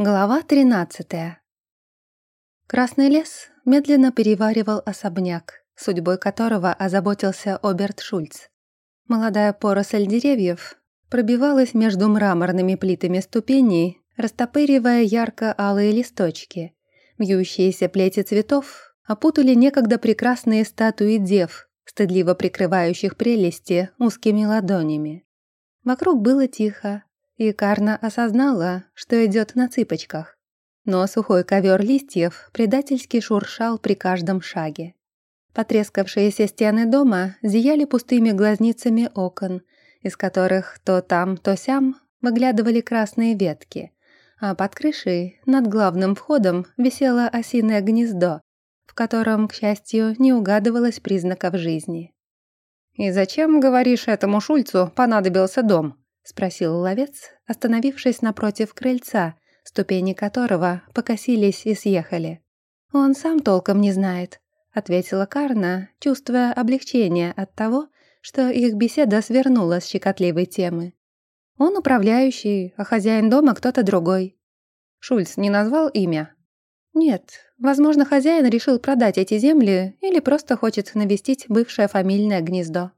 Глава 13 Красный лес медленно переваривал особняк, судьбой которого озаботился Оберт Шульц. Молодая поросль деревьев пробивалась между мраморными плитами ступеней, растопыривая ярко-алые листочки. Вьющиеся плети цветов опутали некогда прекрасные статуи дев, стыдливо прикрывающих прелести узкими ладонями. Вокруг было тихо, и Карна осознала, что идет на цыпочках. Но сухой ковер листьев предательски шуршал при каждом шаге. Потрескавшиеся стены дома зияли пустыми глазницами окон, из которых то там, то сям выглядывали красные ветки, а под крышей, над главным входом, висело осиное гнездо, в котором, к счастью, не угадывалось признаков жизни. «И зачем, говоришь, этому Шульцу понадобился дом?» — спросил ловец, остановившись напротив крыльца, ступени которого покосились и съехали. «Он сам толком не знает», — ответила Карна, чувствуя облегчение от того, что их беседа свернула с щекотливой темы. «Он управляющий, а хозяин дома кто-то другой». Шульц не назвал имя? «Нет, возможно, хозяин решил продать эти земли или просто хочет навестить бывшее фамильное гнездо».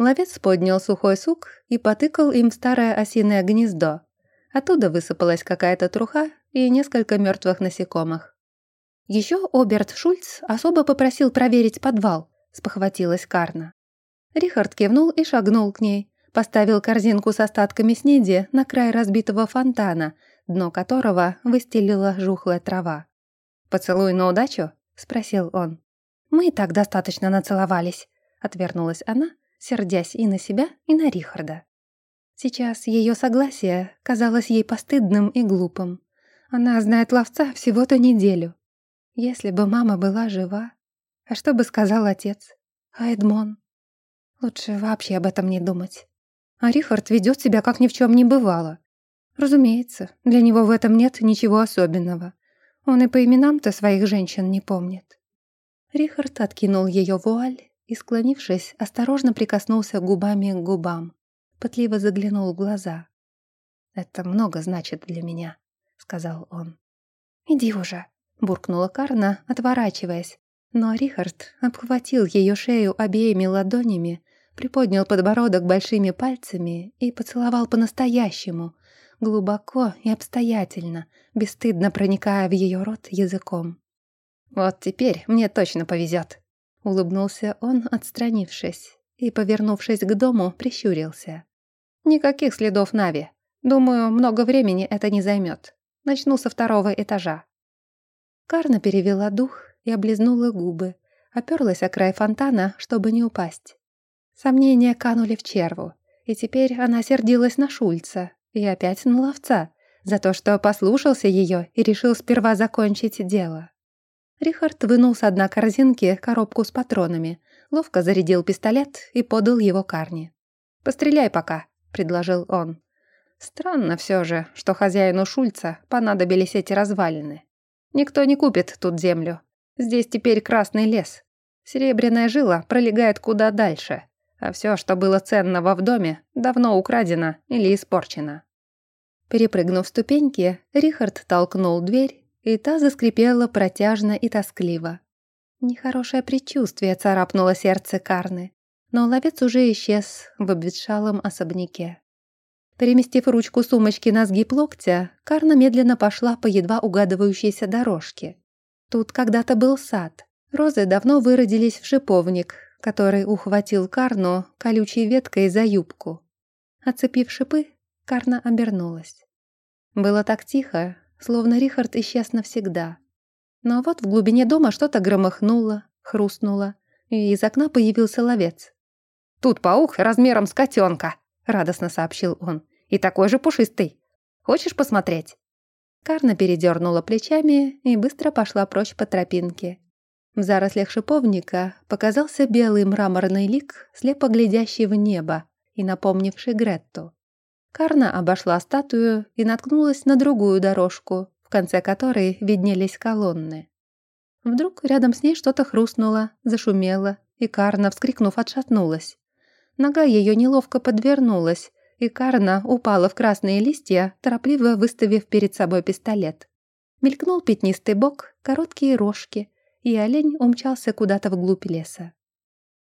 Ловец поднял сухой сук и потыкал им в старое осиное гнездо. Оттуда высыпалась какая-то труха и несколько мертвых насекомых. Еще Оберт Шульц особо попросил проверить подвал, спохватилась Карна. Рихард кивнул и шагнул к ней, поставил корзинку с остатками снеди на край разбитого фонтана, дно которого выстелила жухлая трава. «Поцелуй на удачу?» — спросил он. «Мы и так достаточно нацеловались», — отвернулась она сердясь и на себя, и на Рихарда. Сейчас ее согласие казалось ей постыдным и глупым. Она знает ловца всего-то неделю. Если бы мама была жива... А что бы сказал отец? А Эдмон? Лучше вообще об этом не думать. А Рихард ведет себя, как ни в чем не бывало. Разумеется, для него в этом нет ничего особенного. Он и по именам-то своих женщин не помнит. Рихард откинул ее вуаль и, склонившись, осторожно прикоснулся губами к губам. Пытливо заглянул в глаза. «Это много значит для меня», — сказал он. «Иди уже», — буркнула Карна, отворачиваясь. Но Рихард обхватил ее шею обеими ладонями, приподнял подбородок большими пальцами и поцеловал по-настоящему, глубоко и обстоятельно, бесстыдно проникая в ее рот языком. «Вот теперь мне точно повезет», Улыбнулся он, отстранившись, и, повернувшись к дому, прищурился. «Никаких следов Нави. Думаю, много времени это не займет. Начну со второго этажа». Карна перевела дух и облизнула губы, оперлась о край фонтана, чтобы не упасть. Сомнения канули в черву, и теперь она сердилась на Шульца и опять на ловца за то, что послушался ее и решил сперва закончить дело. Рихард вынул с дна корзинки коробку с патронами, ловко зарядил пистолет и подал его Карни. «Постреляй пока», — предложил он. Странно все же, что хозяину Шульца понадобились эти развалины. Никто не купит тут землю. Здесь теперь красный лес. Серебряная жила пролегает куда дальше, а все, что было ценного в доме, давно украдено или испорчено. Перепрыгнув ступеньки, Рихард толкнул дверь и та заскрипела протяжно и тоскливо. Нехорошее предчувствие царапнуло сердце Карны, но ловец уже исчез в обветшалом особняке. Переместив ручку сумочки на сгиб локтя, Карна медленно пошла по едва угадывающейся дорожке. Тут когда-то был сад. Розы давно выродились в шиповник, который ухватил Карну колючей веткой за юбку. Оцепив шипы, Карна обернулась. Было так тихо, словно Рихард исчез навсегда. Но вот в глубине дома что-то громыхнуло, хрустнуло, и из окна появился ловец. «Тут паук размером с котенка», — радостно сообщил он, — «и такой же пушистый. Хочешь посмотреть?» Карна передернула плечами и быстро пошла прочь по тропинке. В зарослях шиповника показался белый мраморный лик, слепо глядящий в небо и напомнивший Гретту. Карна обошла статую и наткнулась на другую дорожку, в конце которой виднелись колонны. Вдруг рядом с ней что-то хрустнуло, зашумело, и Карна, вскрикнув, отшатнулась. Нога ее неловко подвернулась, и Карна упала в красные листья, торопливо выставив перед собой пистолет. Мелькнул пятнистый бок, короткие рожки, и олень умчался куда-то вглубь леса.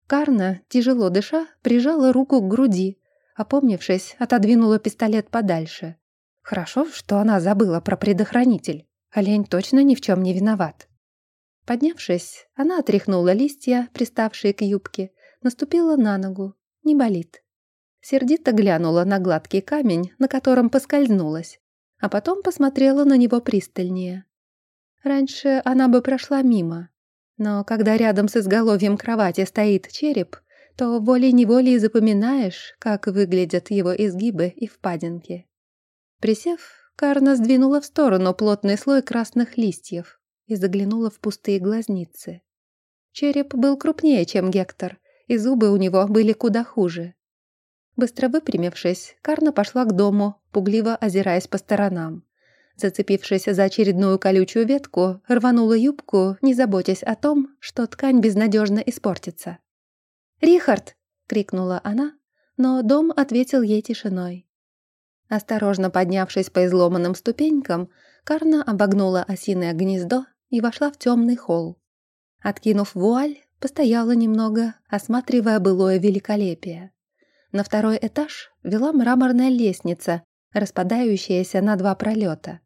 Карна, тяжело дыша, прижала руку к груди, опомнившись, отодвинула пистолет подальше. Хорошо, что она забыла про предохранитель. Олень точно ни в чем не виноват. Поднявшись, она отряхнула листья, приставшие к юбке, наступила на ногу. Не болит. Сердито глянула на гладкий камень, на котором поскользнулась, а потом посмотрела на него пристальнее. Раньше она бы прошла мимо, но когда рядом с изголовьем кровати стоит череп, то волей-неволей запоминаешь, как выглядят его изгибы и впадинки. Присев, Карна сдвинула в сторону плотный слой красных листьев и заглянула в пустые глазницы. Череп был крупнее, чем Гектор, и зубы у него были куда хуже. Быстро выпрямившись, Карна пошла к дому, пугливо озираясь по сторонам. Зацепившись за очередную колючую ветку, рванула юбку, не заботясь о том, что ткань безнадежно испортится. «Рихард!» — крикнула она, но дом ответил ей тишиной. Осторожно поднявшись по изломанным ступенькам, Карна обогнула осиное гнездо и вошла в темный холл. Откинув вуаль, постояла немного, осматривая былое великолепие. На второй этаж вела мраморная лестница, распадающаяся на два пролета.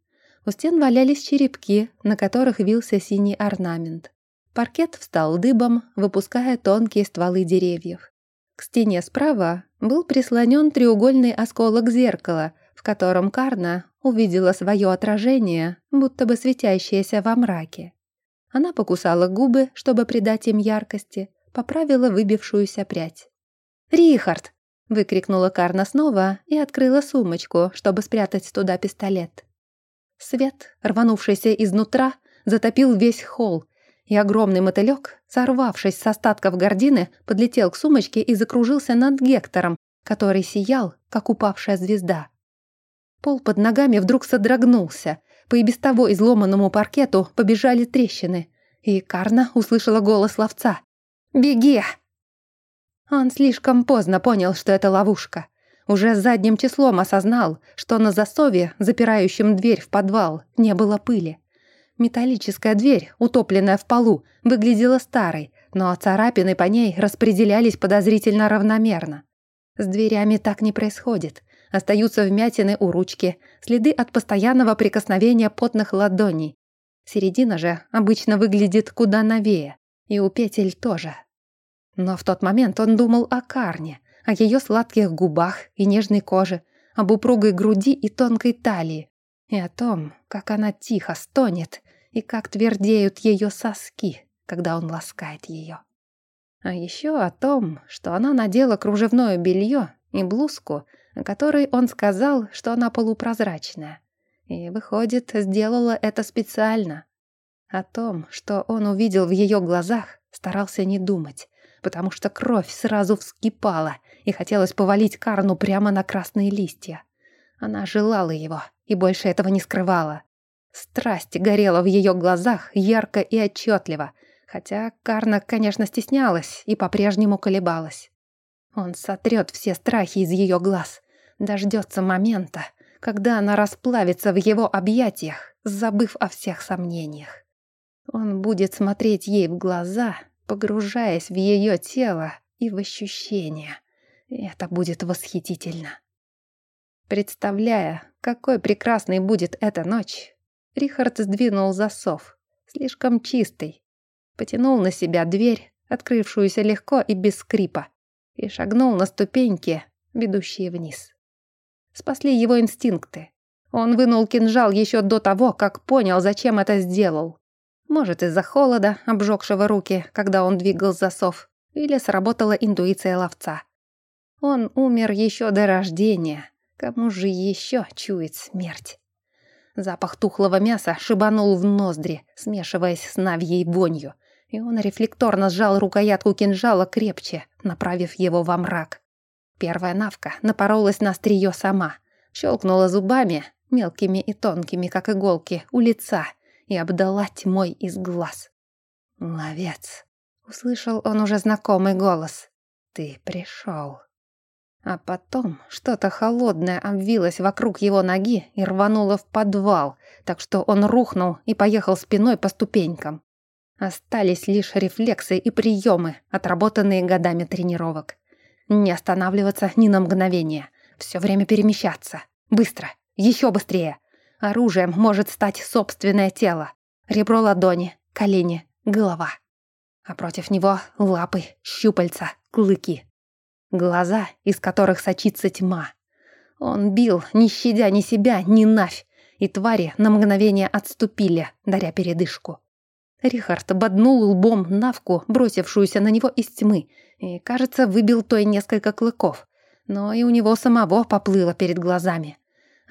У стен валялись черепки, на которых вился синий орнамент. Паркет встал дыбом, выпуская тонкие стволы деревьев. К стене справа был прислонен треугольный осколок зеркала, в котором Карна увидела свое отражение, будто бы светящееся во мраке. Она покусала губы, чтобы придать им яркости, поправила выбившуюся прядь. «Рихард!» — выкрикнула Карна снова и открыла сумочку, чтобы спрятать туда пистолет. Свет, рванувшийся изнутра, затопил весь холл, и огромный мотылёк, сорвавшись с остатков гордины, подлетел к сумочке и закружился над Гектором, который сиял, как упавшая звезда. Пол под ногами вдруг содрогнулся, по и без того изломанному паркету побежали трещины, и Карна услышала голос ловца. «Беги!» Он слишком поздно понял, что это ловушка. Уже задним числом осознал, что на засове, запирающем дверь в подвал, не было пыли. Металлическая дверь, утопленная в полу, выглядела старой, но царапины по ней распределялись подозрительно равномерно. С дверями так не происходит. Остаются вмятины у ручки, следы от постоянного прикосновения потных ладоней. Середина же обычно выглядит куда новее, и у петель тоже. Но в тот момент он думал о Карне, о ее сладких губах и нежной коже, об упругой груди и тонкой талии, и о том, как она тихо стонет и как твердеют ее соски, когда он ласкает ее. А еще о том, что она надела кружевное белье и блузку, о которой он сказал, что она полупрозрачная. И, выходит, сделала это специально. О том, что он увидел в ее глазах, старался не думать, потому что кровь сразу вскипала и хотелось повалить Карну прямо на красные листья. Она желала его и больше этого не скрывала. Страсть горела в ее глазах ярко и отчетливо, хотя Карна, конечно, стеснялась и по-прежнему колебалась. Он сотрет все страхи из ее глаз, дождется момента, когда она расплавится в его объятиях, забыв о всех сомнениях. Он будет смотреть ей в глаза, погружаясь в ее тело и в ощущения. Это будет восхитительно. Представляя, какой прекрасной будет эта ночь, Рихард сдвинул засов, слишком чистый, потянул на себя дверь, открывшуюся легко и без скрипа, и шагнул на ступеньки, ведущие вниз. Спасли его инстинкты. Он вынул кинжал еще до того, как понял, зачем это сделал. Может, из-за холода, обжегшего руки, когда он двигал засов, или сработала интуиция ловца. Он умер еще до рождения. Кому же еще чует смерть? Запах тухлого мяса шибанул в ноздри, смешиваясь с навьей вонью и он рефлекторно сжал рукоятку кинжала крепче, направив его во мрак. Первая навка напоролась на острие сама, щелкнула зубами, мелкими и тонкими, как иголки, у лица и обдала тьмой из глаз. «Ловец!» — услышал он уже знакомый голос. «Ты пришел!» А потом что-то холодное обвилось вокруг его ноги и рвануло в подвал, так что он рухнул и поехал спиной по ступенькам. Остались лишь рефлексы и приемы, отработанные годами тренировок. Не останавливаться ни на мгновение. Все время перемещаться. Быстро. Еще быстрее. Оружием может стать собственное тело. Ребро ладони, колени, голова. А против него лапы, щупальца, клыки. Глаза, из которых сочится тьма. Он бил, не щадя ни себя, ни навь, и твари на мгновение отступили, даря передышку. Рихард ободнул лбом Навку, бросившуюся на него из тьмы, и, кажется, выбил той несколько клыков. Но и у него самого поплыло перед глазами.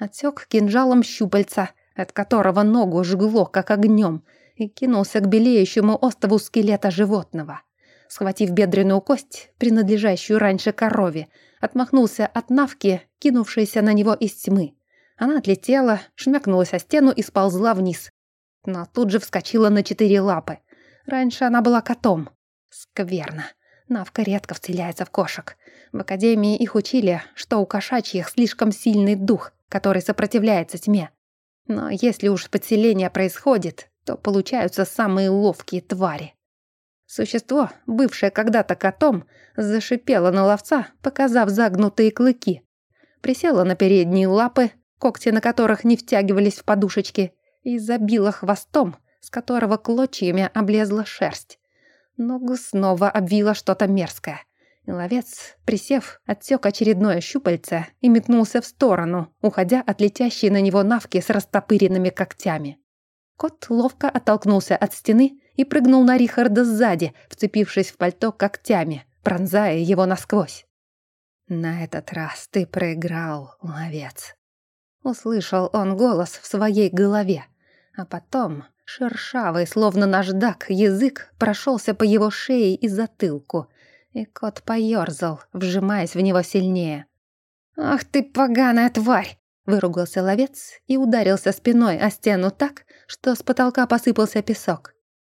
Отсек кинжалом щупальца, от которого ногу жгло, как огнем, и кинулся к белеющему острову скелета животного схватив бедренную кость, принадлежащую раньше корове, отмахнулся от навки, кинувшейся на него из тьмы. Она отлетела, шмякнулась о стену и сползла вниз. Но тут же вскочила на четыре лапы. Раньше она была котом. Скверно. Навка редко вцеляется в кошек. В академии их учили, что у кошачьих слишком сильный дух, который сопротивляется тьме. Но если уж подселение происходит, то получаются самые ловкие твари. Существо, бывшее когда-то котом, зашипело на ловца, показав загнутые клыки. Присело на передние лапы, когти на которых не втягивались в подушечки, и забило хвостом, с которого клочьями облезла шерсть. Ногу снова обвило что-то мерзкое. И ловец, присев, отсек очередное щупальце и метнулся в сторону, уходя от летящей на него навки с растопыренными когтями. Кот ловко оттолкнулся от стены и прыгнул на Рихарда сзади, вцепившись в пальто когтями, пронзая его насквозь. «На этот раз ты проиграл, ловец», — услышал он голос в своей голове, а потом шершавый, словно наждак, язык прошелся по его шее и затылку, и кот поерзал, вжимаясь в него сильнее. «Ах ты поганая тварь!» — выругался ловец и ударился спиной о стену так, что с потолка посыпался песок.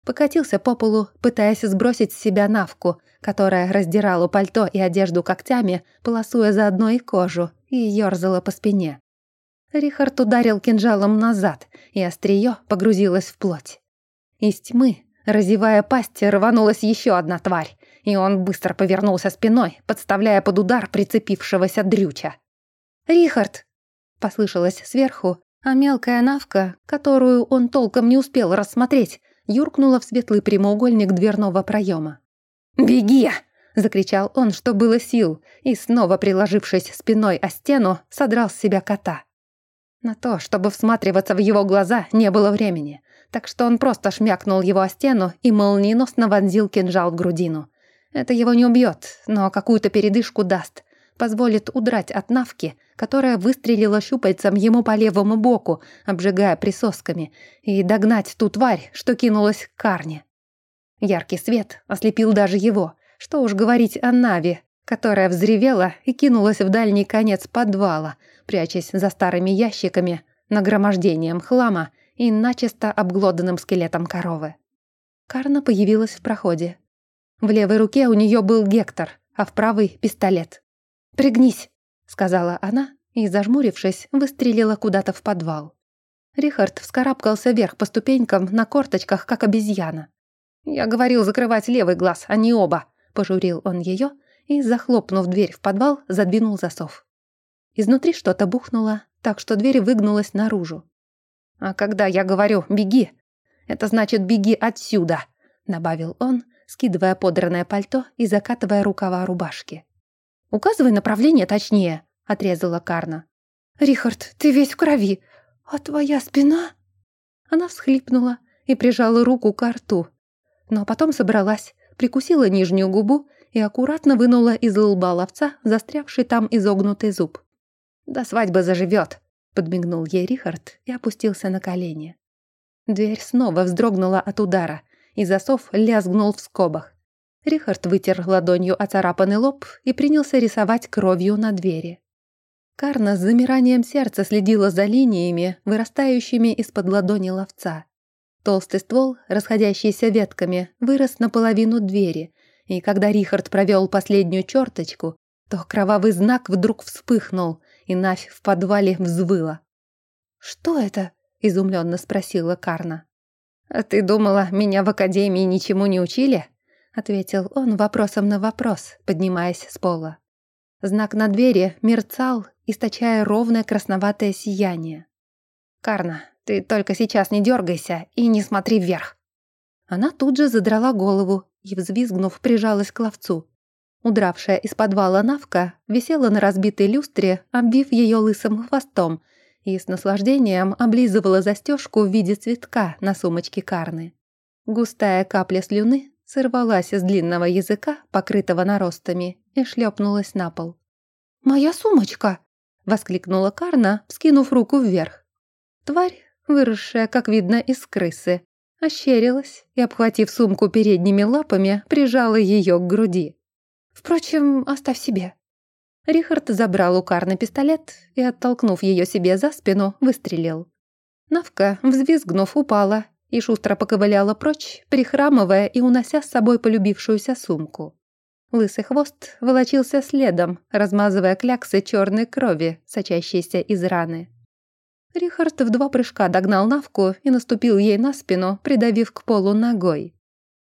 Покатился по полу, пытаясь сбросить с себя навку, которая раздирала пальто и одежду когтями, полосуя заодно и кожу, и ёрзала по спине. Рихард ударил кинжалом назад, и острие погрузилось в плоть. Из тьмы, разевая пасть, рванулась еще одна тварь, и он быстро повернулся спиной, подставляя под удар прицепившегося дрюча. «Рихард!» — послышалось сверху, а мелкая навка, которую он толком не успел рассмотреть, юркнула в светлый прямоугольник дверного проема. «Беги!» — закричал он, что было сил, и, снова приложившись спиной о стену, содрал с себя кота. На то, чтобы всматриваться в его глаза, не было времени, так что он просто шмякнул его о стену и молниеносно вонзил кинжал в грудину. Это его не убьет, но какую-то передышку даст, позволит удрать от навки, которая выстрелила щупальцем ему по левому боку, обжигая присосками, и догнать ту тварь, что кинулась к Карне. Яркий свет ослепил даже его, что уж говорить о Нави, которая взревела и кинулась в дальний конец подвала, прячась за старыми ящиками, нагромождением хлама и начисто обглоданным скелетом коровы. Карна появилась в проходе. В левой руке у нее был Гектор, а в правой — пистолет. «Пригнись», — сказала она и, зажмурившись, выстрелила куда-то в подвал. Рихард вскарабкался вверх по ступенькам на корточках, как обезьяна. «Я говорил закрывать левый глаз, а не оба», — пожурил он ее и, захлопнув дверь в подвал, задвинул засов. Изнутри что-то бухнуло, так что дверь выгнулась наружу. «А когда я говорю «беги», это значит «беги отсюда», — добавил он, скидывая подранное пальто и закатывая рукава рубашки. «Указывай направление точнее», — отрезала Карна. «Рихард, ты весь в крови. А твоя спина?» Она всхлипнула и прижала руку к рту. Но потом собралась, прикусила нижнюю губу и аккуратно вынула из лба ловца застрявший там изогнутый зуб. «До свадьбы заживет», — подмигнул ей Рихард и опустился на колени. Дверь снова вздрогнула от удара, и засов лязгнул в скобах. Рихард вытер ладонью оцарапанный лоб и принялся рисовать кровью на двери. Карна с замиранием сердца следила за линиями, вырастающими из-под ладони ловца. Толстый ствол, расходящийся ветками, вырос наполовину двери, и когда Рихард провел последнюю черточку, то кровавый знак вдруг вспыхнул, и Навь в подвале взвыла. «Что это?» — изумленно спросила Карна. «А ты думала, меня в академии ничему не учили?» — ответил он вопросом на вопрос, поднимаясь с пола. Знак на двери мерцал, источая ровное красноватое сияние. «Карна, ты только сейчас не дергайся и не смотри вверх!» Она тут же задрала голову и, взвизгнув, прижалась к ловцу. Удравшая из подвала Навка висела на разбитой люстре, обвив ее лысым хвостом, и с наслаждением облизывала застежку в виде цветка на сумочке Карны. Густая капля слюны сорвалась с длинного языка, покрытого наростами, и шлепнулась на пол. «Моя сумочка!» — воскликнула Карна, вскинув руку вверх. Тварь, выросшая, как видно, из крысы, ощерилась и, обхватив сумку передними лапами, прижала ее к груди. Впрочем, оставь себе». Рихард забрал у Карны пистолет и, оттолкнув ее себе за спину, выстрелил. Навка, взвизгнув, упала и шустро поковыляла прочь, прихрамывая и унося с собой полюбившуюся сумку. Лысый хвост волочился следом, размазывая кляксы черной крови, сочащейся из раны. Рихард в два прыжка догнал Навку и наступил ей на спину, придавив к полу ногой.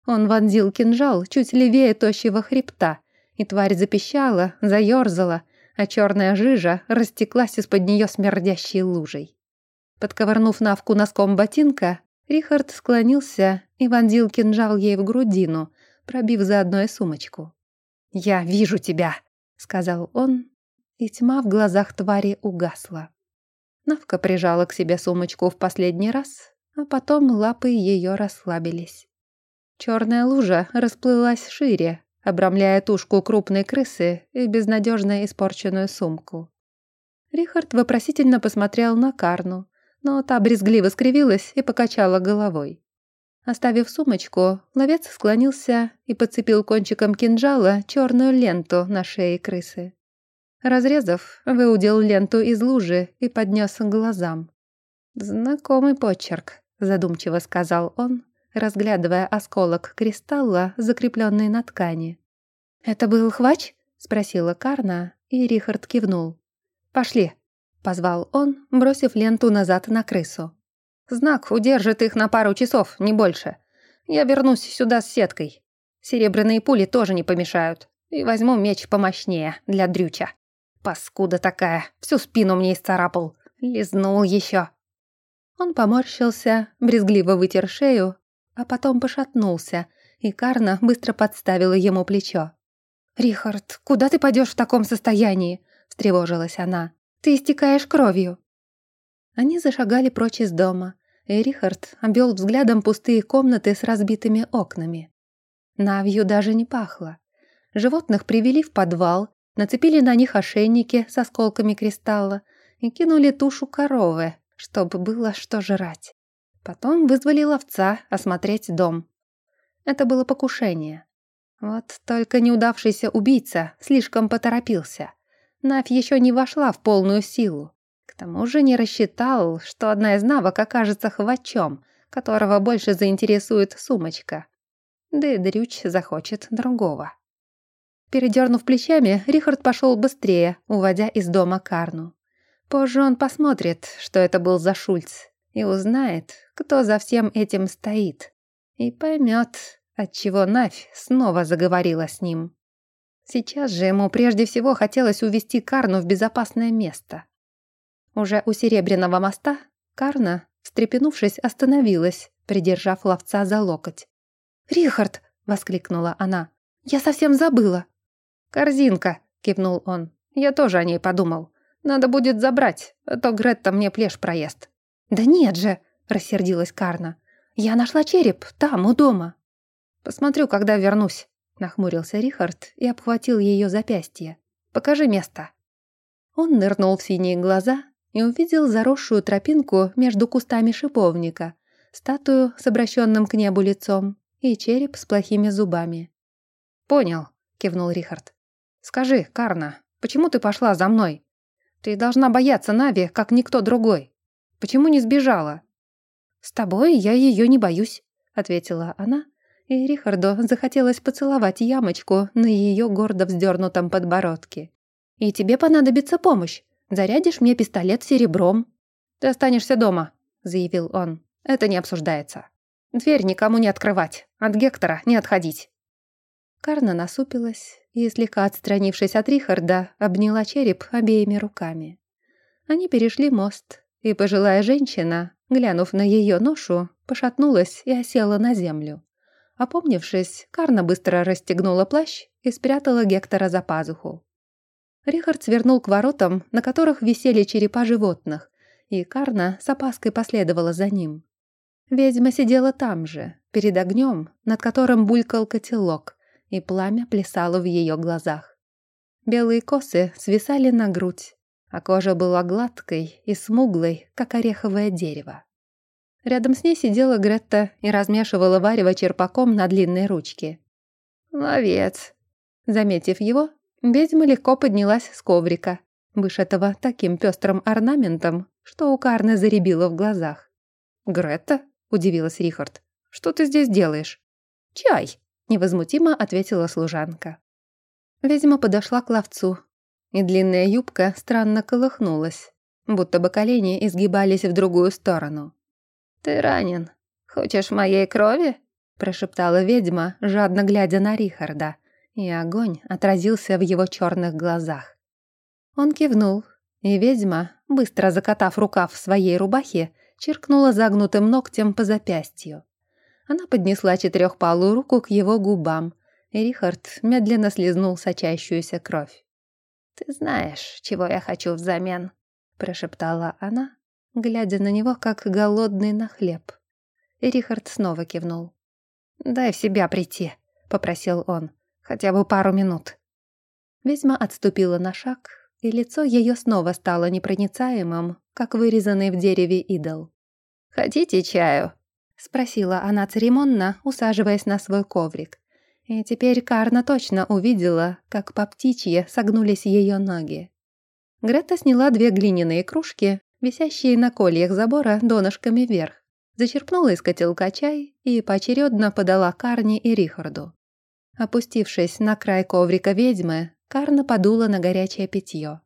Он вонзил кинжал чуть левее тощего хребта, и тварь запищала, заёрзала, а черная жижа растеклась из-под нее смердящей лужей. Подковырнув Навку носком ботинка, Рихард склонился и вонзил кинжал ей в грудину, пробив заодно и сумочку. «Я вижу тебя!» — сказал он, и тьма в глазах твари угасла. Навка прижала к себе сумочку в последний раз, а потом лапы ее расслабились. Черная лужа расплылась шире, обрамляя тушку крупной крысы и безнадежно испорченную сумку. Рихард вопросительно посмотрел на Карну, но та брезгливо скривилась и покачала головой. Оставив сумочку, ловец склонился и подцепил кончиком кинжала черную ленту на шее крысы. Разрезав, выудил ленту из лужи и поднес к глазам. «Знакомый почерк», — задумчиво сказал он, разглядывая осколок кристалла, закрепленный на ткани. «Это был хвач?» — спросила Карна, и Рихард кивнул. «Пошли», — позвал он, бросив ленту назад на крысу. «Знак удержит их на пару часов, не больше. Я вернусь сюда с сеткой. Серебряные пули тоже не помешают. И возьму меч помощнее для дрюча. Паскуда такая, всю спину мне исцарапал. Лизнул еще. Он поморщился, брезгливо вытер шею а потом пошатнулся, и Карна быстро подставила ему плечо. «Рихард, куда ты пойдешь в таком состоянии?» — встревожилась она. «Ты истекаешь кровью». Они зашагали прочь из дома, и Рихард обвел взглядом пустые комнаты с разбитыми окнами. Навью даже не пахло. Животных привели в подвал, нацепили на них ошейники с осколками кристалла и кинули тушу коровы, чтобы было что жрать. Потом вызвали ловца осмотреть дом. Это было покушение. Вот только неудавшийся убийца слишком поторопился. Навь еще не вошла в полную силу. К тому же не рассчитал, что одна из навок окажется хвачом, которого больше заинтересует сумочка. Да и Дрюч захочет другого. Передернув плечами, Рихард пошел быстрее, уводя из дома Карну. Позже он посмотрит, что это был за Шульц, и узнает, кто за всем этим стоит, и поймет, отчего Навь снова заговорила с ним. Сейчас же ему прежде всего хотелось увести Карну в безопасное место. Уже у Серебряного моста Карна, встрепенувшись, остановилась, придержав ловца за локоть. «Рихард!» — воскликнула она. «Я совсем забыла!» «Корзинка!» — кивнул он. «Я тоже о ней подумал. Надо будет забрать, а то Гретта мне плешь проест». «Да нет же!» — рассердилась Карна. «Я нашла череп там, у дома». «Посмотрю, когда вернусь», — нахмурился Рихард и обхватил ее запястье. «Покажи место». Он нырнул в синие глаза и увидел заросшую тропинку между кустами шиповника, статую с обращенным к небу лицом и череп с плохими зубами. «Понял», — кивнул Рихард. «Скажи, Карна, почему ты пошла за мной? Ты должна бояться Нави, как никто другой». Почему не сбежала?» «С тобой я ее не боюсь», — ответила она и Рихарду захотелось поцеловать ямочку на ее гордо вздернутом подбородке. «И тебе понадобится помощь. Зарядишь мне пистолет серебром». «Ты останешься дома», — заявил он. «Это не обсуждается. Дверь никому не открывать, от Гектора не отходить». Карна насупилась и, слегка отстранившись от Рихарда, обняла череп обеими руками. Они перешли мост, и пожилая женщина, глянув на ее ношу, пошатнулась и осела на землю. Опомнившись, Карна быстро расстегнула плащ и спрятала Гектора за пазуху. Рихард свернул к воротам, на которых висели черепа животных, и Карна с опаской последовала за ним. Ведьма сидела там же, перед огнем, над которым булькал котелок, и пламя плясало в ее глазах. Белые косы свисали на грудь, а кожа была гладкой и смуглой, как ореховое дерево. Рядом с ней сидела Гретта и размешивала варево черпаком на длинной ручке. «Ловец!» Заметив его, ведьма легко поднялась с коврика, вышитого таким пестрым орнаментом, что у Карны заребило в глазах. «Гретта?» – удивилась Рихард. «Что ты здесь делаешь?» «Чай!» – невозмутимо ответила служанка. Ведьма подошла к ловцу, и длинная юбка странно колыхнулась, будто бы колени изгибались в другую сторону. «Ты ранен. Хочешь моей крови?» прошептала ведьма, жадно глядя на Рихарда, и огонь отразился в его черных глазах. Он кивнул, и ведьма, быстро закатав рукав в своей рубахе, чиркнула загнутым ногтем по запястью. Она поднесла четырехпалую руку к его губам, и Рихард медленно слезнул сочащуюся кровь. «Ты знаешь, чего я хочу взамен», — прошептала она, глядя на него, как голодный на хлеб. Рихард снова кивнул. «Дай в себя прийти», — попросил он. «Хотя бы пару минут». Ведьма отступила на шаг, и лицо ее снова стало непроницаемым, как вырезанный в дереве идол. «Хотите чаю?» — спросила она церемонно, усаживаясь на свой коврик. И теперь Карна точно увидела, как по птичье согнулись ее ноги. Грета сняла две глиняные кружки висящие на кольях забора донышками вверх, зачерпнула из котелка чай и поочередно подала Карне и Рихарду. Опустившись на край коврика ведьмы, Карна подула на горячее питье.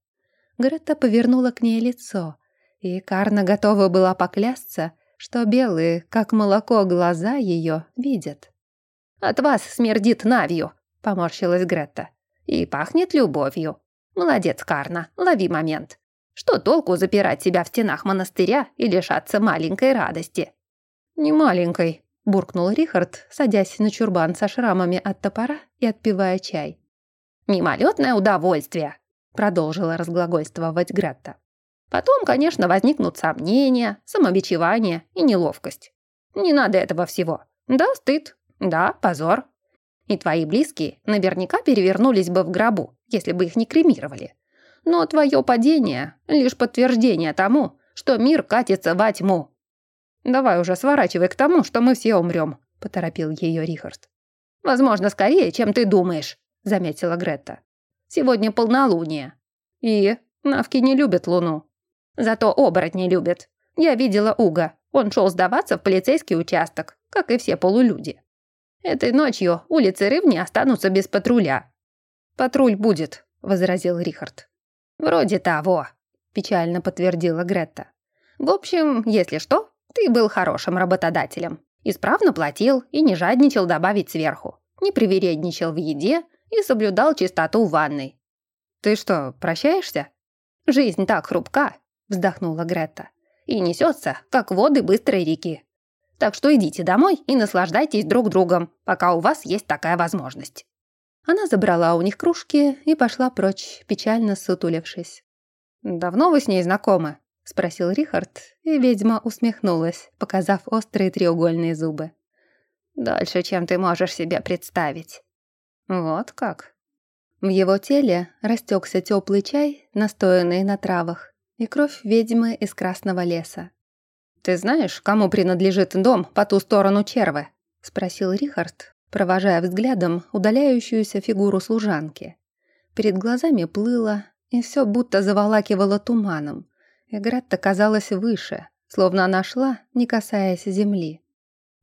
Гретта повернула к ней лицо, и Карна готова была поклясться, что белые, как молоко, глаза ее видят. «От вас смердит навью», — поморщилась Гретта. «И пахнет любовью. Молодец, Карна, лови момент. Что толку запирать себя в стенах монастыря и лишаться маленькой радости? Не маленькой, буркнул Рихард, садясь на чурбан со шрамами от топора и отпивая чай. «Мимолетное удовольствие», — продолжила разглагольствовать Гретта. «Потом, конечно, возникнут сомнения, самобичевание и неловкость. Не надо этого всего. Да, стыд, да, позор. И твои близкие наверняка перевернулись бы в гробу, если бы их не кремировали. Но твое падение — лишь подтверждение тому, что мир катится во тьму. Давай уже сворачивай к тому, что мы все умрем, поторопил ее Рихард. Возможно, скорее, чем ты думаешь, заметила Гретта. Сегодня полнолуние. И навки не любят луну. Зато оборотни любят. Я видела Уга. Он шел сдаваться в полицейский участок, как и все полулюди. Этой ночью улицы Рывни останутся без патруля. «Патруль будет», — возразил Рихард. «Вроде того», — печально подтвердила Гретта. «В общем, если что, ты был хорошим работодателем. Исправно платил и не жадничал добавить сверху. Не привередничал в еде и соблюдал чистоту в ванной». «Ты что, прощаешься?» «Жизнь так хрупка», — вздохнула Гретта. «И несется, как воды быстрой реки. Так что идите домой и наслаждайтесь друг другом, пока у вас есть такая возможность». Она забрала у них кружки и пошла прочь, печально сутулившись. «Давно вы с ней знакомы?» — спросил Рихард, и ведьма усмехнулась, показав острые треугольные зубы. «Дальше, чем ты можешь себе представить». «Вот как?» В его теле растекся теплый чай, настоянный на травах, и кровь ведьмы из красного леса. «Ты знаешь, кому принадлежит дом по ту сторону червы?» — спросил Рихард, провожая взглядом удаляющуюся фигуру служанки. Перед глазами плыло, и все будто заволакивало туманом. И Гретта казалась выше, словно она шла, не касаясь земли.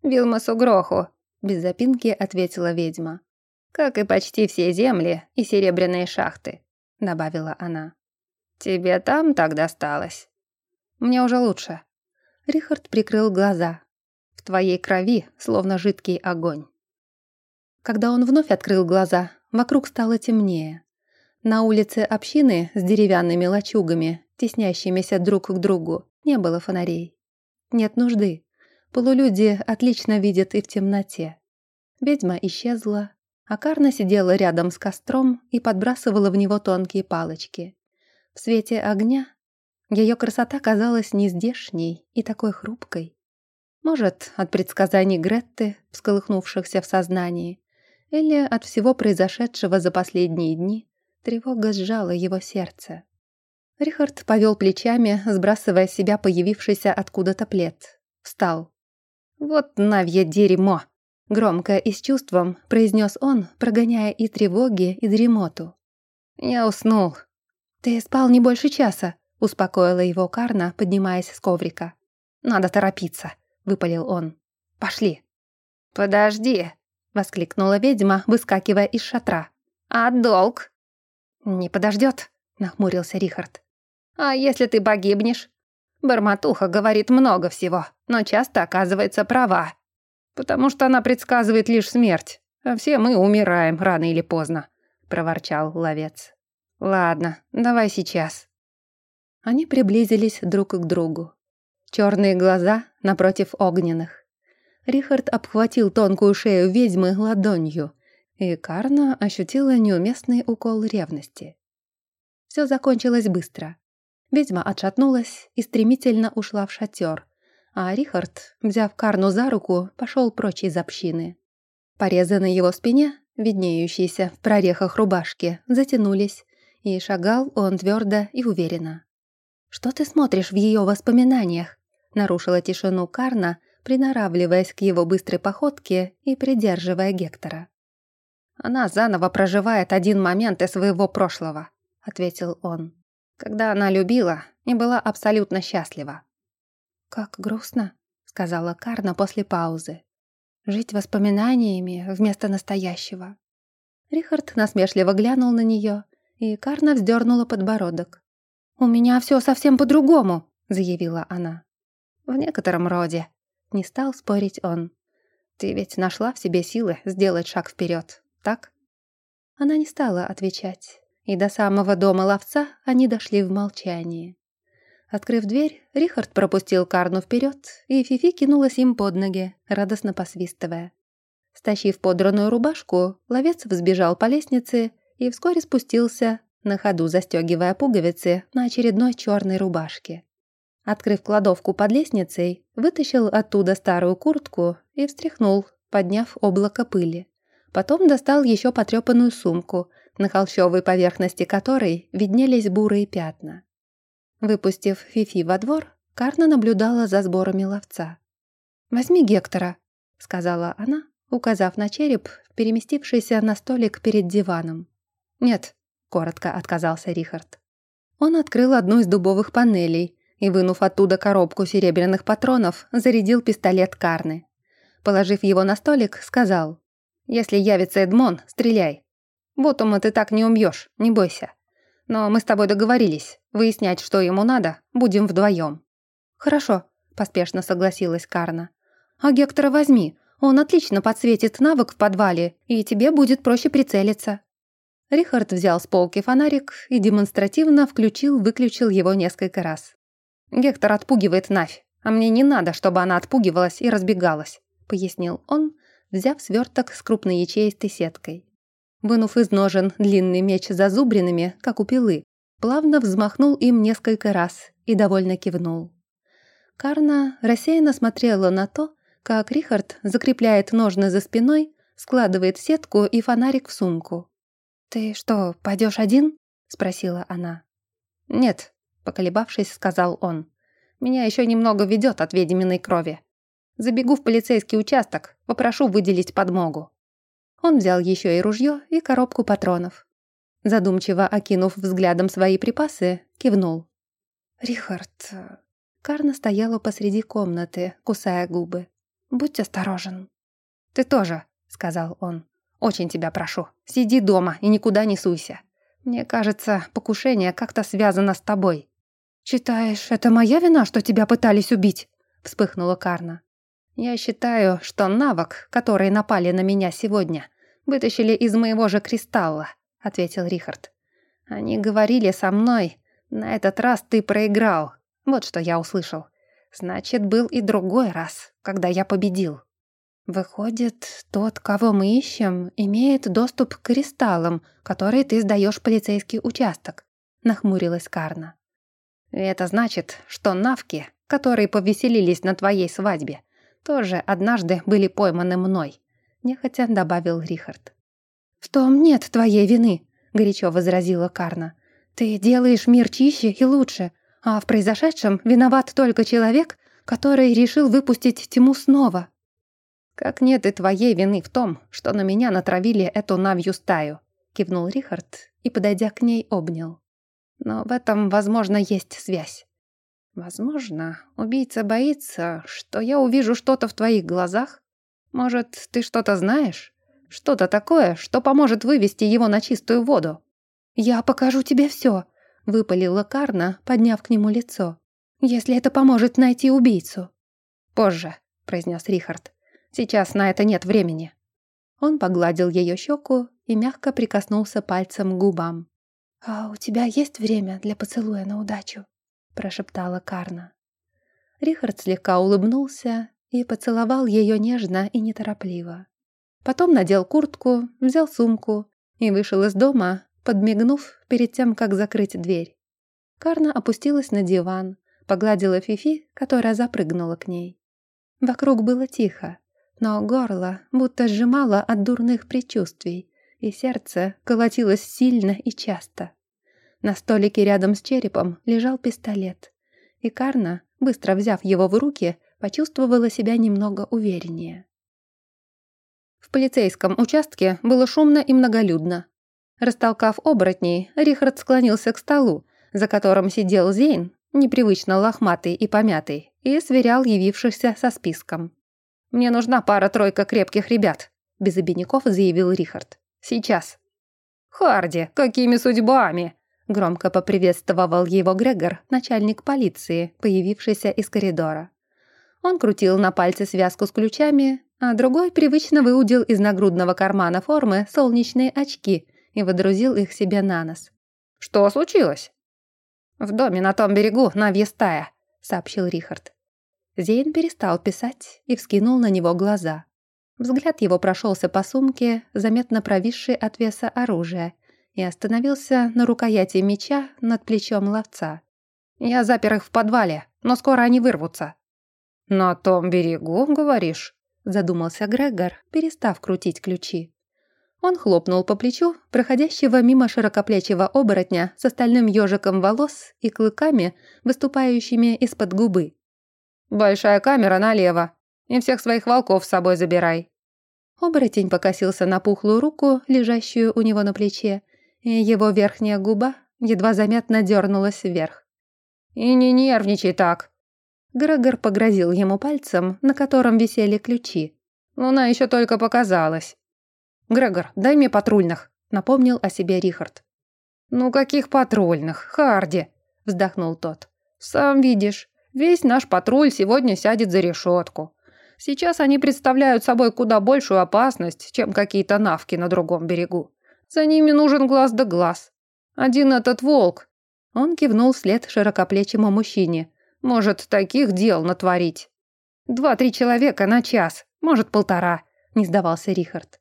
«Вилмасу Гроху», — без запинки ответила ведьма. «Как и почти все земли и серебряные шахты», — добавила она. «Тебе там так досталось?» «Мне уже лучше». Рихард прикрыл глаза. «В твоей крови словно жидкий огонь». Когда он вновь открыл глаза, вокруг стало темнее. На улице общины с деревянными лачугами, теснящимися друг к другу, не было фонарей. Нет нужды. Полулюди отлично видят и в темноте. Ведьма исчезла, а Карна сидела рядом с костром и подбрасывала в него тонкие палочки. В свете огня ее красота казалась нездешней и такой хрупкой. Может, от предсказаний Гретты, всколыхнувшихся в сознании, или от всего произошедшего за последние дни, тревога сжала его сердце. Рихард повел плечами, сбрасывая с себя появившийся откуда-то плед. Встал. «Вот навье дерьмо!» Громко и с чувством произнес он, прогоняя и тревоги, и дремоту. «Я уснул». «Ты спал не больше часа», — успокоила его Карна, поднимаясь с коврика. «Надо торопиться», — выпалил он. «Пошли». «Подожди», — воскликнула ведьма, выскакивая из шатра. «А долг?» «Не подождет», — нахмурился Рихард. «А если ты погибнешь?» Барматуха говорит много всего, но часто оказывается права. Потому что она предсказывает лишь смерть, а все мы умираем рано или поздно», — проворчал ловец. «Ладно, давай сейчас». Они приблизились друг к другу. Черные глаза напротив огненных. Рихард обхватил тонкую шею ведьмы ладонью, и Карна ощутила неуместный укол ревности. Все закончилось быстро. Ведьма отшатнулась и стремительно ушла в шатер, а Рихард, взяв Карну за руку, пошел прочь из общины. Порезы на его спине, виднеющиеся в прорехах рубашки, затянулись, и шагал он твердо и уверенно. «Что ты смотришь в ее воспоминаниях?» нарушила тишину Карна, приноравливаясь к его быстрой походке и придерживая Гектора. «Она заново проживает один момент из своего прошлого», — ответил он, «когда она любила и была абсолютно счастлива». «Как грустно», — сказала Карна после паузы. «Жить воспоминаниями вместо настоящего». Рихард насмешливо глянул на нее, и Карна вздернула подбородок. «У меня все совсем по-другому», — заявила она. «В некотором роде», не стал спорить он. «Ты ведь нашла в себе силы сделать шаг вперед, так?» Она не стала отвечать, и до самого дома ловца они дошли в молчании. Открыв дверь, Рихард пропустил Карну вперед, и Фифи кинулась им под ноги, радостно посвистывая. Стащив подранную рубашку, ловец взбежал по лестнице и вскоре спустился, на ходу застегивая пуговицы на очередной черной рубашке. Открыв кладовку под лестницей, вытащил оттуда старую куртку и встряхнул, подняв облако пыли. Потом достал еще потрепанную сумку, на холщовой поверхности которой виднелись бурые пятна. Выпустив Фифи во двор, Карна наблюдала за сборами ловца. «Возьми Гектора», — сказала она, указав на череп, переместившийся на столик перед диваном. «Нет», — коротко отказался Рихард. Он открыл одну из дубовых панелей и, вынув оттуда коробку серебряных патронов, зарядил пистолет Карны. Положив его на столик, сказал, «Если явится Эдмон, стреляй. Ботума ты так не убьешь, не бойся. Но мы с тобой договорились, выяснять, что ему надо, будем вдвоем». «Хорошо», — поспешно согласилась Карна. «А Гектора возьми, он отлично подсветит навык в подвале, и тебе будет проще прицелиться». Рихард взял с полки фонарик и демонстративно включил-выключил его несколько раз. Гектор отпугивает Навь, а мне не надо, чтобы она отпугивалась и разбегалась», — пояснил он, взяв сверток с крупной ячеистой сеткой. Вынув из ножен длинный меч за зубринами, как у пилы, плавно взмахнул им несколько раз и довольно кивнул. Карна рассеянно смотрела на то, как Рихард закрепляет ножны за спиной, складывает сетку и фонарик в сумку. «Ты что, пойдешь один?» — спросила она. «Нет», поколебавшись, сказал он. «Меня еще немного ведет от ведьминой крови. Забегу в полицейский участок, попрошу выделить подмогу». Он взял еще и ружье, и коробку патронов. Задумчиво окинув взглядом свои припасы, кивнул. «Рихард...» Карна стояла посреди комнаты, кусая губы. «Будь осторожен». «Ты тоже», — сказал он. «Очень тебя прошу, сиди дома и никуда не суйся. Мне кажется, покушение как-то связано с тобой». «Считаешь, это моя вина, что тебя пытались убить?» — вспыхнула Карна. «Я считаю, что навык, который напали на меня сегодня, вытащили из моего же кристалла», — ответил Рихард. «Они говорили со мной. На этот раз ты проиграл. Вот что я услышал. Значит, был и другой раз, когда я победил». «Выходит, тот, кого мы ищем, имеет доступ к кристаллам, которые ты сдаешь в полицейский участок», — нахмурилась Карна. «Это значит, что навки, которые повеселились на твоей свадьбе, тоже однажды были пойманы мной», — нехотя добавил Рихард. «В том нет твоей вины», — горячо возразила Карна. «Ты делаешь мир чище и лучше, а в произошедшем виноват только человек, который решил выпустить тьму снова». «Как нет и твоей вины в том, что на меня натравили эту навью стаю», — кивнул Рихард и, подойдя к ней, обнял. «Но в этом, возможно, есть связь. Возможно, убийца боится, что я увижу что-то в твоих глазах. Может, ты что-то знаешь? Что-то такое, что поможет вывести его на чистую воду. Я покажу тебе все, выпалила Карна, подняв к нему лицо. Если это поможет найти убийцу. Позже, произнес Рихард. Сейчас на это нет времени. Он погладил ее щеку и мягко прикоснулся пальцем к губам. «А у тебя есть время для поцелуя на удачу?» прошептала Карна. Рихард слегка улыбнулся и поцеловал ее нежно и неторопливо. Потом надел куртку, взял сумку и вышел из дома, подмигнув перед тем, как закрыть дверь. Карна опустилась на диван, погладила Фифи, которая запрыгнула к ней. Вокруг было тихо, но горло будто сжимало от дурных предчувствий, и сердце колотилось сильно и часто. На столике рядом с черепом лежал пистолет, и Карна, быстро взяв его в руки, почувствовала себя немного увереннее. В полицейском участке было шумно и многолюдно. Растолкав оборотней, Рихард склонился к столу, за которым сидел Зейн, непривычно лохматый и помятый, и сверял явившихся со списком. «Мне нужна пара-тройка крепких ребят», — без обиняков заявил Рихард. «Сейчас». «Харди, какими судьбами?» Громко поприветствовал его Грегор, начальник полиции, появившийся из коридора. Он крутил на пальце связку с ключами, а другой привычно выудил из нагрудного кармана формы солнечные очки и водрузил их себе на нос. «Что случилось?» «В доме на том берегу навья стая», — сообщил Рихард. Зейн перестал писать и вскинул на него глаза. Взгляд его прошелся по сумке, заметно провисшей от веса оружия, и остановился на рукояти меча над плечом ловца. «Я запер их в подвале, но скоро они вырвутся». «На том берегу, говоришь?» – задумался Грегор, перестав крутить ключи. Он хлопнул по плечу проходящего мимо широкоплечего оборотня с остальным ежиком волос и клыками, выступающими из-под губы. «Большая камера налево, и всех своих волков с собой забирай». Оборотень покосился на пухлую руку, лежащую у него на плече, и его верхняя губа едва заметно дернулась вверх. «И не нервничай так!» Грегор погрозил ему пальцем, на котором висели ключи. Луна еще только показалась. «Грегор, дай мне патрульных», — напомнил о себе Рихард. «Ну каких патрульных, Харди?» — вздохнул тот. «Сам видишь, весь наш патруль сегодня сядет за решетку. Сейчас они представляют собой куда большую опасность, чем какие-то навки на другом берегу. За ними нужен глаз да глаз. Один этот волк. Он кивнул вслед широкоплечему мужчине. Может, таких дел натворить. Два-три человека на час, может, полтора, не сдавался Рихард.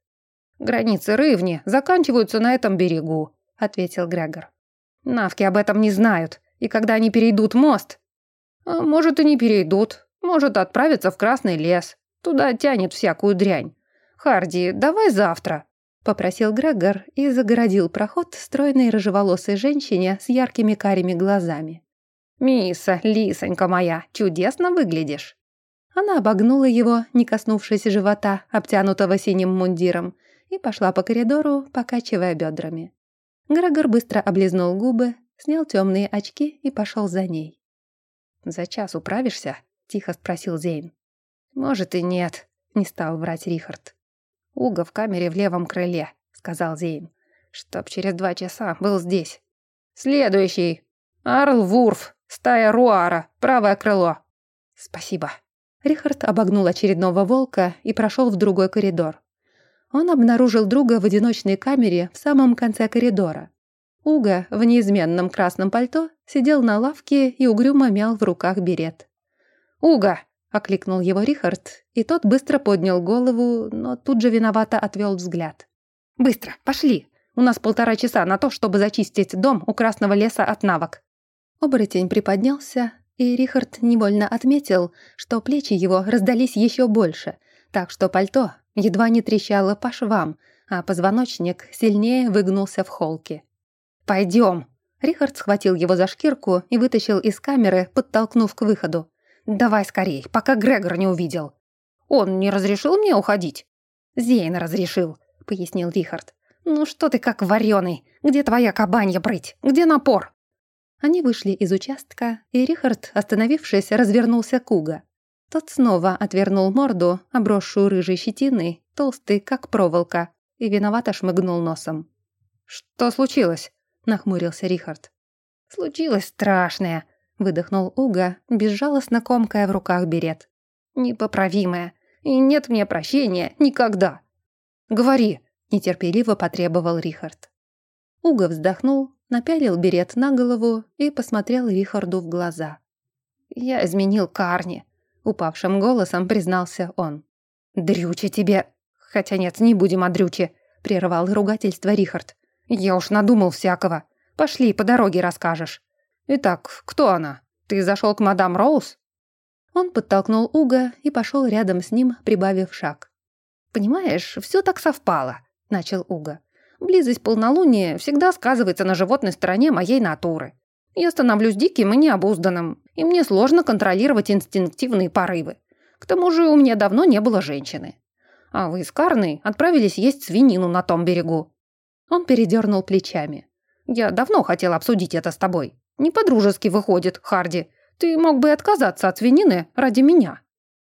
Границы рывни заканчиваются на этом берегу, ответил Грегор. Навки об этом не знают, и когда они перейдут мост... А может, и не перейдут, может, отправятся в Красный лес. Туда тянет всякую дрянь. Харди, давай завтра. — попросил Грегор и загородил проход стройной рыжеволосой женщине с яркими карими глазами. «Миса, лисонька моя, чудесно выглядишь!» Она обогнула его, не коснувшись живота, обтянутого синим мундиром, и пошла по коридору, покачивая бедрами. Грегор быстро облизнул губы, снял темные очки и пошел за ней. «За час управишься?» — тихо спросил Зейн. «Может и нет», — не стал врать Рихард. «Уга в камере в левом крыле», — сказал Зейн. «Чтоб через два часа был здесь». «Следующий. Арл Вурф, стая Руара, правое крыло». «Спасибо». Рихард обогнул очередного волка и прошел в другой коридор. Он обнаружил друга в одиночной камере в самом конце коридора. Уга в неизменном красном пальто сидел на лавке и угрюмо мял в руках берет. «Уга!» — окликнул его Рихард, и тот быстро поднял голову, но тут же виновато отвел взгляд. «Быстро, пошли! У нас полтора часа на то, чтобы зачистить дом у Красного леса от навок». Оборотень приподнялся, и Рихард невольно отметил, что плечи его раздались еще больше, так что пальто едва не трещало по швам, а позвоночник сильнее выгнулся в холке. «Пойдем!» Рихард схватил его за шкирку и вытащил из камеры, подтолкнув к выходу. «Давай скорей, пока Грегор не увидел». «Он не разрешил мне уходить?» «Зейн разрешил», — пояснил Рихард. «Ну что ты как вареный? Где твоя кабанья брыть? Где напор?» Они вышли из участка, и Рихард, остановившись, развернулся к Уга. Тот снова отвернул морду, обросшую рыжей щетиной, толстый, как проволока, и виновато шмыгнул носом. «Что случилось?» — нахмурился Рихард. «Случилось страшное», — выдохнул Уга, безжалостно комкая в руках берет. «Непоправимое. И нет мне прощения никогда». «Говори», — нетерпеливо потребовал Рихард. Уга вздохнул, напялил берет на голову и посмотрел Рихарду в глаза. «Я изменил Карни», — упавшим голосом признался он. «Дрюче тебе...» «Хотя нет, не будем о дрюче», — прервал ругательство Рихард. «Я уж надумал всякого. Пошли, по дороге расскажешь. Итак, кто она? Ты зашел к мадам Роуз?» Он подтолкнул Уга и пошел рядом с ним, прибавив шаг. «Понимаешь, все так совпало», — начал Уга. Близость полнолуния всегда сказывается на животной стороне моей натуры. Я становлюсь диким и необузданным, и мне сложно контролировать инстинктивные порывы. К тому же у меня давно не было женщины. А вы с Карной отправились есть свинину на том берегу». Он передернул плечами. «Я давно хотел обсудить это с тобой. Не по-дружески выходит, Харди. Ты мог бы отказаться от свинины ради меня».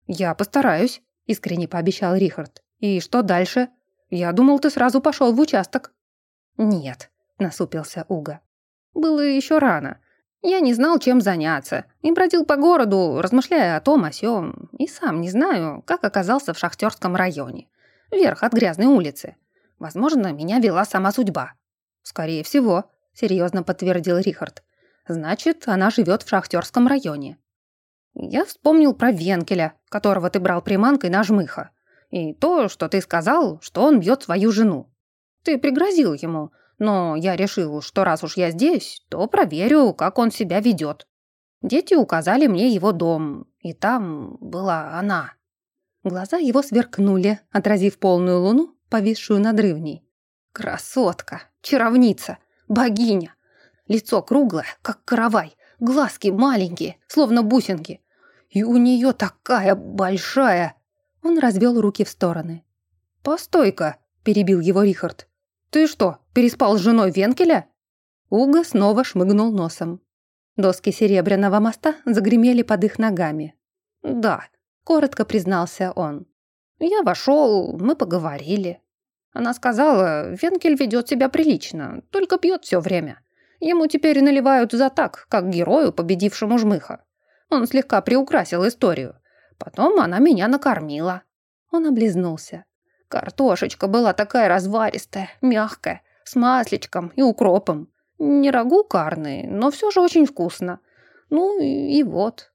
«Я постараюсь», — искренне пообещал Рихард. «И что дальше?» Я думал, ты сразу пошел в участок». «Нет», — насупился Уга. «Было еще рано. Я не знал, чем заняться, и бродил по городу, размышляя о том, о сём, и сам не знаю, как оказался в шахтерском районе, вверх от грязной улицы. Возможно, меня вела сама судьба». «Скорее всего», — серьезно подтвердил Рихард. «Значит, она живет в шахтерском районе». Я вспомнил про Венкеля, которого ты брал приманкой на жмыха. И то, что ты сказал, что он бьет свою жену. Ты пригрозил ему, но я решил, что раз уж я здесь, то проверю, как он себя ведет. Дети указали мне его дом, и там была она. Глаза его сверкнули, отразив полную луну, повисшую над рывней. Красотка, чаровница, богиня. Лицо круглое, как каравай, глазки маленькие, словно бусинки. И у нее такая большая он развел руки в стороны. «Постой-ка», — перебил его Рихард. «Ты что, переспал с женой Венкеля?» Уга снова шмыгнул носом. Доски серебряного моста загремели под их ногами. «Да», — коротко признался он. «Я вошел, мы поговорили. Она сказала, Венкель ведет себя прилично, только пьет все время. Ему теперь наливают за так, как герою, победившему жмыха. Он слегка приукрасил историю. Потом она меня накормила. Он облизнулся. Картошечка была такая разваристая, мягкая, с масличком и укропом. Не рагу карный, но все же очень вкусно. Ну и, и вот.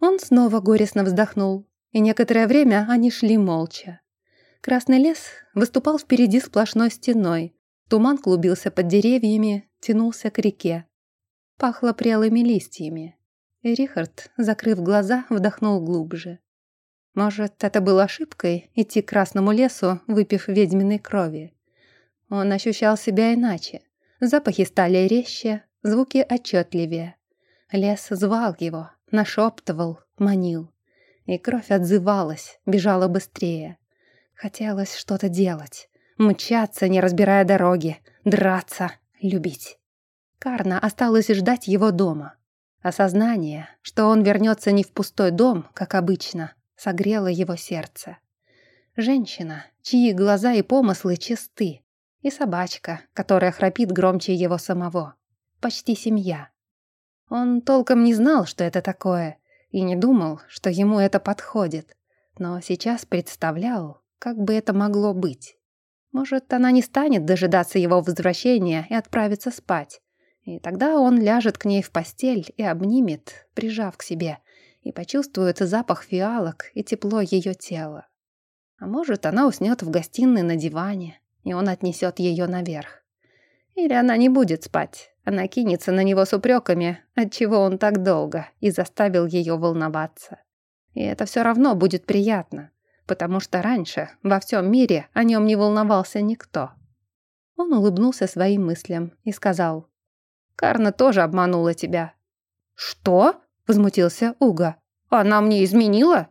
Он снова горестно вздохнул, и некоторое время они шли молча. Красный лес выступал впереди сплошной стеной. Туман клубился под деревьями, тянулся к реке. Пахло прелыми листьями. И Рихард, закрыв глаза, вдохнул глубже. Может, это было ошибкой идти к Красному лесу, выпив ведьминой крови. Он ощущал себя иначе. Запахи стали резче, звуки отчетливее. Лес звал его, нашептывал, манил. И кровь отзывалась, бежала быстрее. Хотелось что-то делать. Мчаться, не разбирая дороги. Драться, любить. Карна осталась ждать его дома. Осознание, что он вернется не в пустой дом, как обычно, согрело его сердце. Женщина, чьи глаза и помыслы чисты. И собачка, которая храпит громче его самого. Почти семья. Он толком не знал, что это такое, и не думал, что ему это подходит. Но сейчас представлял, как бы это могло быть. Может, она не станет дожидаться его возвращения и отправиться спать. И тогда он ляжет к ней в постель и обнимет, прижав к себе, и почувствует запах фиалок и тепло ее тела. А может, она уснет в гостиной на диване, и он отнесет ее наверх. Или она не будет спать, она кинется на него с упреками, отчего он так долго, и заставил ее волноваться. И это все равно будет приятно, потому что раньше во всем мире о нем не волновался никто. Он улыбнулся своим мыслям и сказал, «Карна тоже обманула тебя». «Что?» — возмутился Уга. «Она мне изменила?»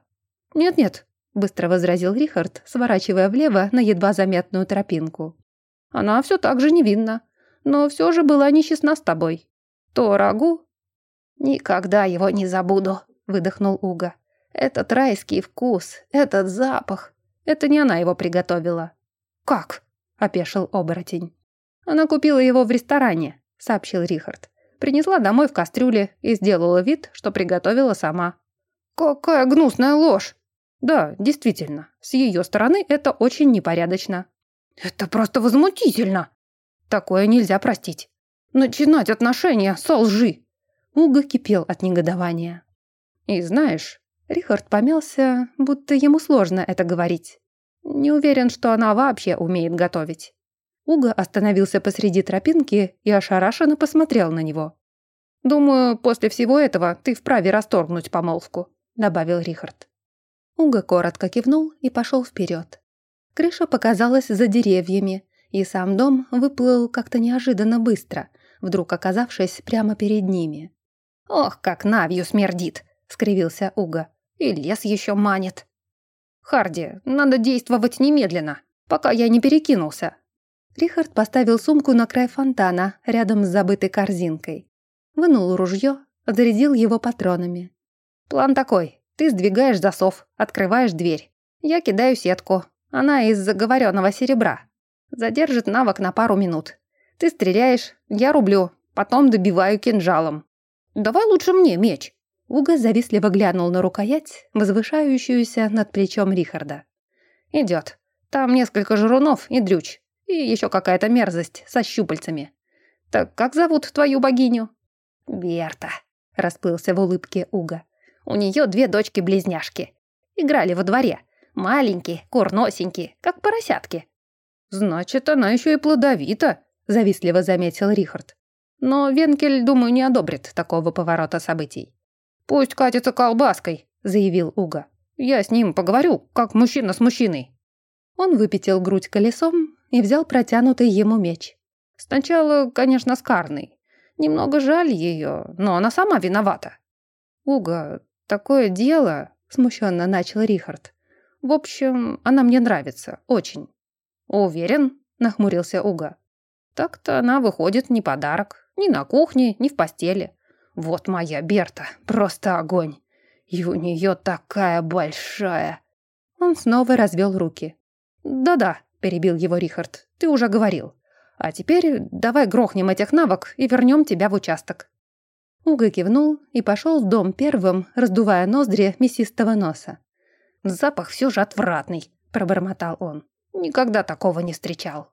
«Нет-нет», — быстро возразил Рихард, сворачивая влево на едва заметную тропинку. «Она все так же невинна, но все же была нечестна с тобой. То рагу...» «Никогда его не забуду», — выдохнул Уга. «Этот райский вкус, этот запах. Это не она его приготовила». «Как?» — опешил оборотень. «Она купила его в ресторане», — сообщил Рихард. «Принесла домой в кастрюле и сделала вид, что приготовила сама». «Какая гнусная ложь!» «Да, действительно, с ее стороны это очень непорядочно». «Это просто возмутительно!» Такое нельзя простить. Начинать отношения со лжи!» Уга кипел от негодования. «И знаешь, Рихард помялся, будто ему сложно это говорить. Не уверен, что она вообще умеет готовить». Уга остановился посреди тропинки и ошарашенно посмотрел на него. «Думаю, после всего этого ты вправе расторгнуть помолвку», добавил Рихард. Уга коротко кивнул и пошел вперед. Крыша показалась за деревьями, и сам дом выплыл как-то неожиданно быстро, вдруг оказавшись прямо перед ними. «Ох, как Навью смердит!» — скривился Уга. «И лес еще манит!» «Харди, надо действовать немедленно, пока я не перекинулся!» Рихард поставил сумку на край фонтана, рядом с забытой корзинкой. Вынул ружье, зарядил его патронами. План такой. Ты сдвигаешь засов, открываешь дверь. Я кидаю сетку. Она из заговоренного серебра. Задержит навык на пару минут. Ты стреляешь, я рублю, потом добиваю кинжалом. Давай лучше мне меч. Уга завистливо глянул на рукоять, возвышающуюся над плечом Рихарда. Идет. Там несколько жрунов и дрюч. И еще какая-то мерзость со щупальцами. Так как зовут твою богиню? Берта. Расплылся в улыбке Уга. У нее две дочки-близняшки. Играли во дворе. Маленькие, курносенькие, как поросятки. «Значит, она еще и плодовита», — завистливо заметил Рихард. «Но Венкель, думаю, не одобрит такого поворота событий». «Пусть катится колбаской», — заявил Уга. «Я с ним поговорю, как мужчина с мужчиной». Он выпятил грудь колесом и взял протянутый ему меч. Сначала, конечно, скарный. Немного жаль ее, но она сама виновата. «Уга, такое дело», — смущенно начал Рихард. «В общем, она мне нравится, очень». «Уверен?» — нахмурился Уга. «Так-то она выходит не подарок. Ни на кухне, ни в постели. Вот моя Берта, просто огонь. И у нее такая большая...» Он снова развел руки. «Да-да», — перебил его Рихард, — «ты уже говорил. А теперь давай грохнем этих навок и вернем тебя в участок». Уга кивнул и пошел в дом первым, раздувая ноздри мясистого носа. «Запах все же отвратный», — пробормотал он. «Никогда такого не встречал».